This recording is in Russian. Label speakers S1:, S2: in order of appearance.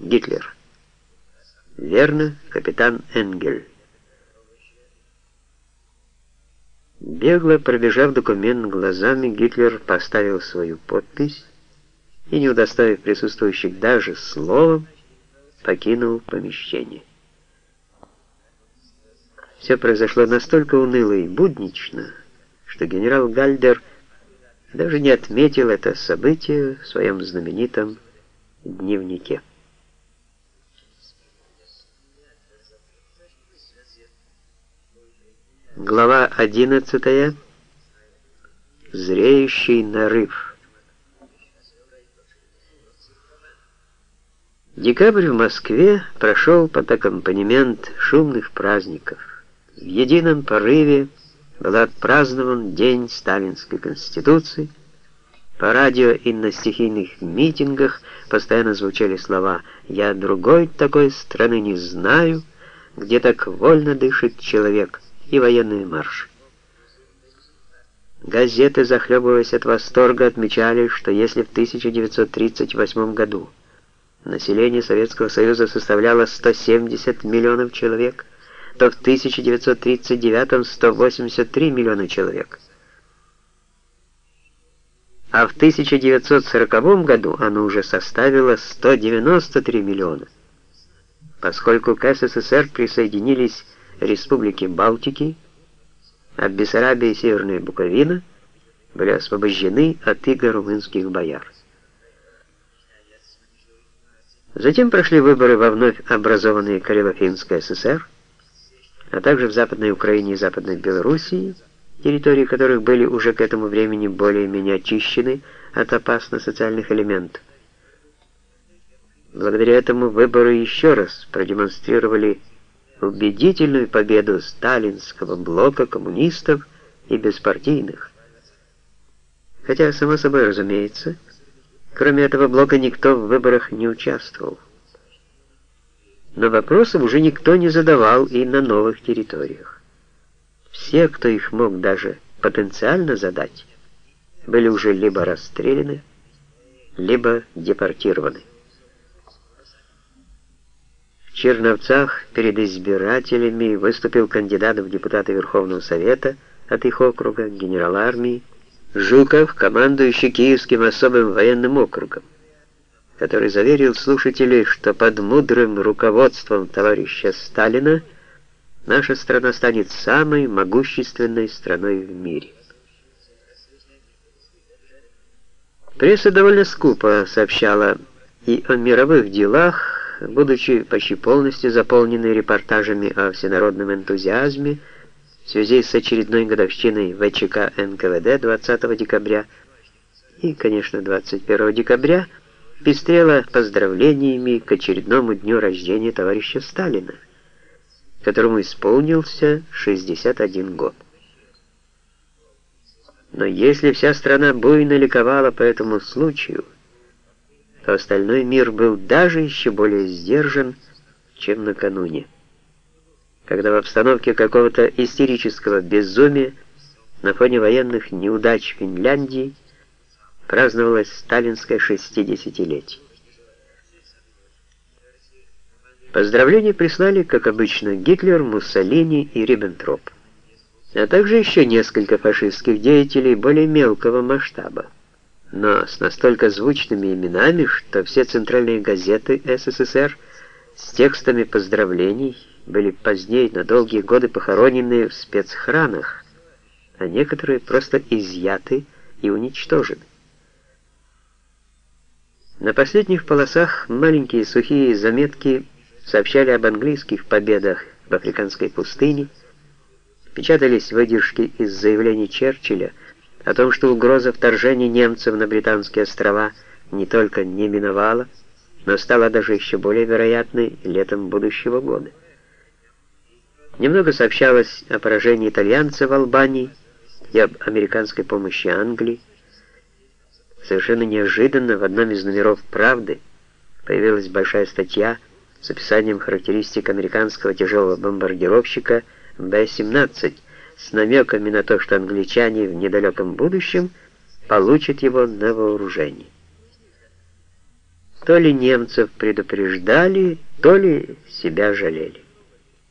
S1: Гитлер. Верно, капитан Энгель. Бегло пробежав документ глазами, Гитлер поставил свою подпись и, не удостоив присутствующих даже словом, покинул помещение. Все произошло настолько уныло и буднично, что генерал Гальдер даже не отметил это событие в своем знаменитом дневнике. Глава 11. Зреющий нарыв. Декабрь в Москве прошел под аккомпанемент шумных праздников. В едином порыве был отпразднован День Сталинской Конституции. По радио и на стихийных митингах постоянно звучали слова «Я другой такой страны не знаю», «Где так вольно дышит человек» и военные марши. Газеты, захлебываясь от восторга, отмечали, что если в 1938 году население Советского Союза составляло 170 миллионов человек, то в 1939 183 миллиона человек. А в 1940 году оно уже составило 193 миллиона. Поскольку к СССР присоединились республики Балтики, а Бессарабия и Северная Буковина были освобождены от иго румынских бояр. Затем прошли выборы во вновь образованной Карело-Финской ССР, а также в Западной Украине и Западной Белоруссии, территории которых были уже к этому времени более-менее очищены от опасных социальных элементов. Благодаря этому выборы еще раз продемонстрировали убедительную победу сталинского блока коммунистов и беспартийных. Хотя, само собой разумеется, кроме этого блока никто в выборах не участвовал. Но вопросов уже никто не задавал и на новых территориях. Все, кто их мог даже потенциально задать, были уже либо расстреляны, либо депортированы. Черновцах перед избирателями выступил кандидат в депутаты Верховного Совета от их округа, генерал армии, Жуков, командующий Киевским особым военным округом который заверил слушателей, что под мудрым руководством товарища Сталина наша страна станет самой могущественной страной в мире. Пресса довольно скупо сообщала и о мировых делах, будучи почти полностью заполненной репортажами о всенародном энтузиазме в связи с очередной годовщиной ВЧК НКВД 20 декабря и, конечно, 21 декабря – пестрела поздравлениями к очередному дню рождения товарища Сталина, которому исполнился 61 год. Но если вся страна буйно ликовала по этому случаю, то остальной мир был даже еще более сдержан, чем накануне, когда в обстановке какого-то истерического безумия на фоне военных неудач Финляндии праздновалось сталинское 60-летие. Поздравления прислали, как обычно, Гитлер, Муссолини и Риббентроп, а также еще несколько фашистских деятелей более мелкого масштаба, но с настолько звучными именами, что все центральные газеты СССР с текстами поздравлений были позднее на долгие годы похоронены в спецхранах, а некоторые просто изъяты и уничтожены. На последних полосах маленькие сухие заметки сообщали об английских победах в африканской пустыне, печатались выдержки из заявлений Черчилля о том, что угроза вторжения немцев на Британские острова не только не миновала, но стала даже еще более вероятной летом будущего года. Немного сообщалось о поражении итальянцев в Албании и об американской помощи Англии, Совершенно неожиданно в одном из номеров «Правды» появилась большая статья с описанием характеристик американского тяжелого бомбардировщика Б-17 с намеками на то, что англичане в недалеком будущем получат его на вооружение. То ли немцев предупреждали, то ли себя жалели.